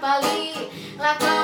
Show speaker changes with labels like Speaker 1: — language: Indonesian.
Speaker 1: Bali lakukan.